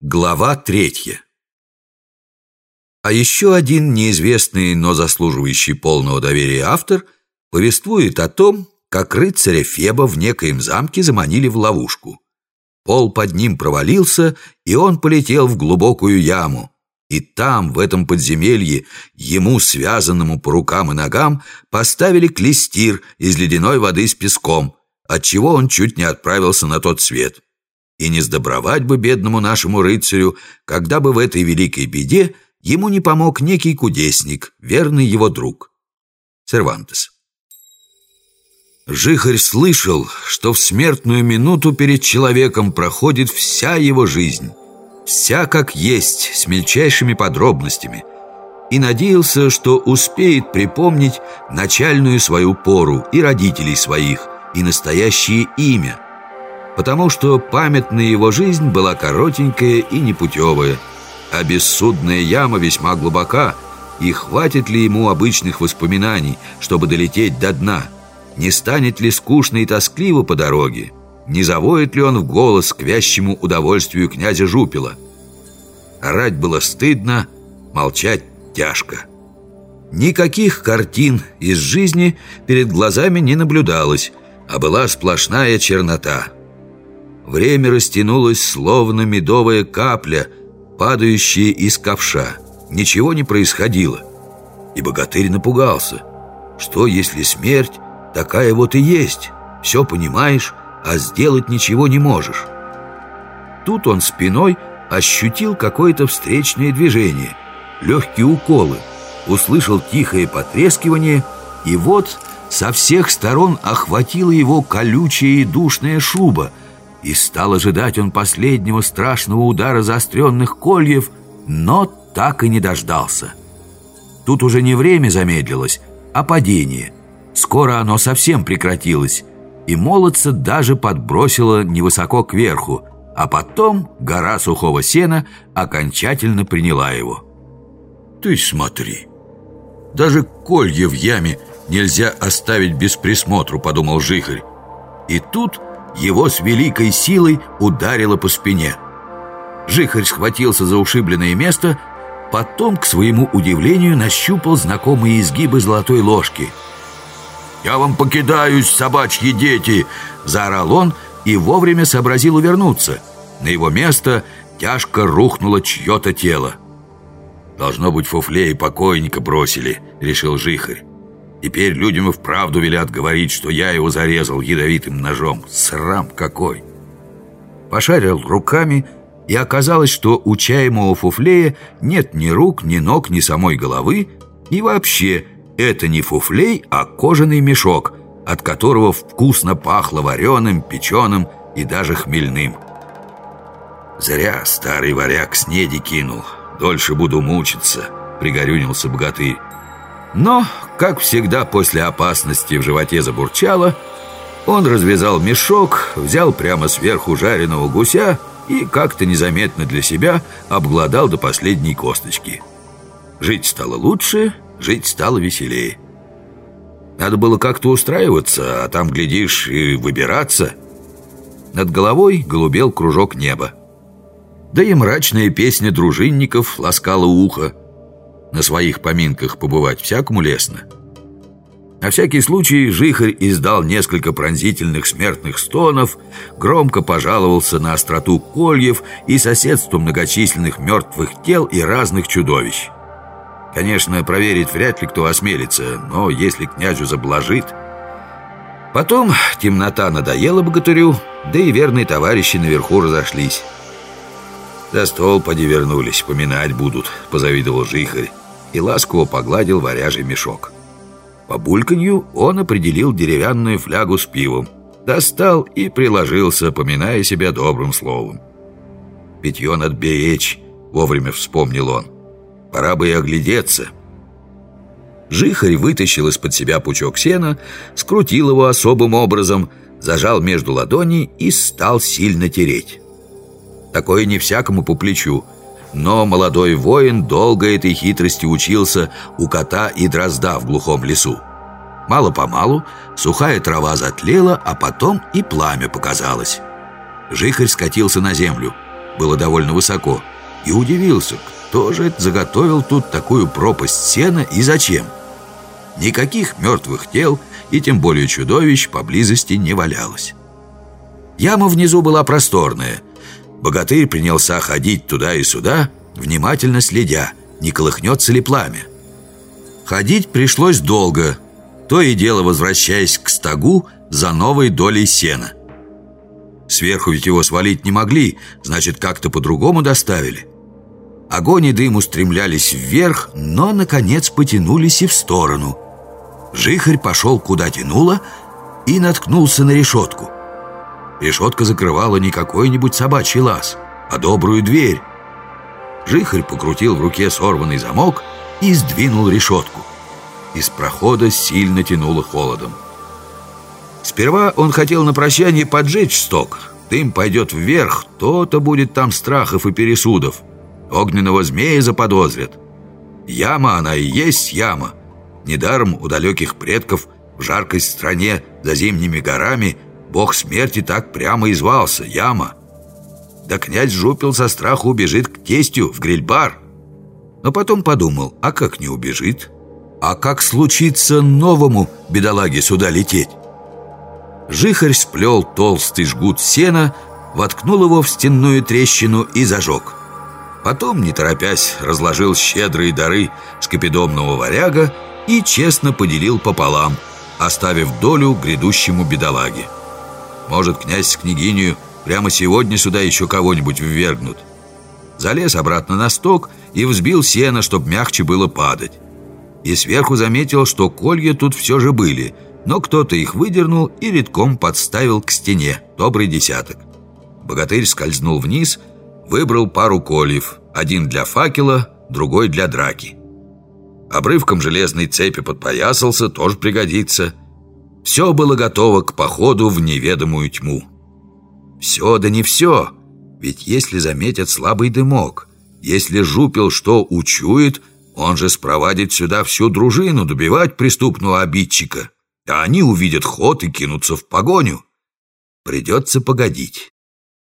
Глава третья А еще один неизвестный, но заслуживающий полного доверия автор повествует о том, как рыцаря Феба в некоем замке заманили в ловушку. Пол под ним провалился, и он полетел в глубокую яму. И там, в этом подземелье, ему, связанному по рукам и ногам, поставили клестир из ледяной воды с песком, отчего он чуть не отправился на тот свет. И не сдобровать бы бедному нашему рыцарю, когда бы в этой великой беде ему не помог некий кудесник, верный его друг. Сервантес. Жихарь слышал, что в смертную минуту перед человеком проходит вся его жизнь, вся как есть, с мельчайшими подробностями, и надеялся, что успеет припомнить начальную свою пору и родителей своих, и настоящее имя – потому что памятная его жизнь была коротенькая и непутевая, а бессудная яма весьма глубока, и хватит ли ему обычных воспоминаний, чтобы долететь до дна? Не станет ли скучно и тоскливо по дороге? Не завоет ли он в голос к вящему удовольствию князя Жупила? Орать было стыдно, молчать тяжко. Никаких картин из жизни перед глазами не наблюдалось, а была сплошная чернота – Время растянулось, словно медовая капля, падающая из ковша. Ничего не происходило. И богатырь напугался. Что, если смерть такая вот и есть? Все понимаешь, а сделать ничего не можешь. Тут он спиной ощутил какое-то встречное движение, легкие уколы, услышал тихое потрескивание, и вот со всех сторон охватила его колючая и душная шуба — и стал ожидать он последнего страшного удара заостренных кольев, но так и не дождался. Тут уже не время замедлилось, а падение. Скоро оно совсем прекратилось, и молодца даже подбросило невысоко кверху, а потом гора сухого сена окончательно приняла его. «Ты смотри, даже колье в яме нельзя оставить без присмотру», — подумал Жихарь. И тут его с великой силой ударило по спине. Жихарь схватился за ушибленное место, потом, к своему удивлению, нащупал знакомые изгибы золотой ложки. «Я вам покидаюсь, собачьи дети!» — заорал он и вовремя сообразил увернуться. На его место тяжко рухнуло чье-то тело. «Должно быть, фуфле и покойника бросили», — решил Жихарь. Теперь людям и вправду велят говорить, что я его зарезал ядовитым ножом. Срам какой! Пошарил руками, и оказалось, что у чаемого фуфлея нет ни рук, ни ног, ни самой головы, и вообще это не фуфлей, а кожаный мешок, от которого вкусно пахло вареным, печеным и даже хмельным. «Зря старый варяг снеди кинул, дольше буду мучиться», — пригорюнился богатырь. Но, как всегда после опасности в животе забурчало, он развязал мешок, взял прямо сверху жареного гуся и как-то незаметно для себя обглодал до последней косточки. Жить стало лучше, жить стало веселее. Надо было как-то устраиваться, а там, глядишь, и выбираться. Над головой голубел кружок неба. Да и мрачная песня дружинников ласкала ухо. На своих поминках побывать всякому лестно. На всякий случай Жихарь издал несколько пронзительных смертных стонов, громко пожаловался на остроту кольев и соседство многочисленных мертвых тел и разных чудовищ. Конечно, проверить вряд ли кто осмелится, но если князю заблажит... Потом темнота надоела богатырю, да и верные товарищи наверху разошлись. «За стол поди вернулись, поминать будут», — позавидовал Жихарь и ласково погладил варяжий мешок. По бульканью он определил деревянную флягу с пивом, достал и приложился, поминая себя добрым словом. «Питье над беречь», — вовремя вспомнил он. «Пора бы и оглядеться». Жихарь вытащил из-под себя пучок сена, скрутил его особым образом, зажал между ладоней и стал сильно тереть. Такое не всякому по плечу — но молодой воин долго этой хитрости учился у кота и дрозда в глухом лесу. Мало-помалу сухая трава затлела, а потом и пламя показалось. Жихарь скатился на землю. было довольно высоко, и удивился, кто же это заготовил тут такую пропасть сена и зачем. Никаких мертвых тел и тем более чудовищ поблизости не валялось. Яма внизу была просторная. Богатырь принялся ходить туда и сюда, внимательно следя, не колыхнется ли пламя. Ходить пришлось долго, то и дело возвращаясь к стогу за новой долей сена. Сверху ведь его свалить не могли, значит, как-то по-другому доставили. Огонь и дым устремлялись вверх, но, наконец, потянулись и в сторону. Жихарь пошел куда тянуло и наткнулся на решетку. Решетка закрывала не какой-нибудь собачий лаз, а добрую дверь. Жихарь покрутил в руке сорванный замок и сдвинул решетку. Из прохода сильно тянуло холодом. Сперва он хотел на прощание поджечь сток. Дым пойдет вверх, то-то будет там страхов и пересудов. Огненного змея заподозрят. Яма она и есть яма. Недаром у далеких предков в жаркой стране за зимними горами бог смерти так прямо и звался – Яма. Да князь Жупил со страху убежит к тестю в гриль-бар. Но потом подумал, а как не убежит? А как случится новому бедолаге сюда лететь? Жихарь сплел толстый жгут сена, воткнул его в стенную трещину и зажег. Потом, не торопясь, разложил щедрые дары скопидомного варяга и честно поделил пополам, оставив долю грядущему бедолаге. Может, князь с княгинью прямо сегодня сюда еще кого-нибудь ввергнут. Залез обратно на сток и взбил сено, чтобы мягче было падать. И сверху заметил, что колья тут все же были, но кто-то их выдернул и редком подставил к стене, добрый десяток. Богатырь скользнул вниз, выбрал пару кольев, один для факела, другой для драки. Обрывком железной цепи подпоясался, тоже пригодится. Все было готово к походу в неведомую тьму. Все да не все, ведь если заметят слабый дымок, если жупил что учует, он же спровадит сюда всю дружину добивать преступного обидчика, а они увидят ход и кинутся в погоню. Придется погодить.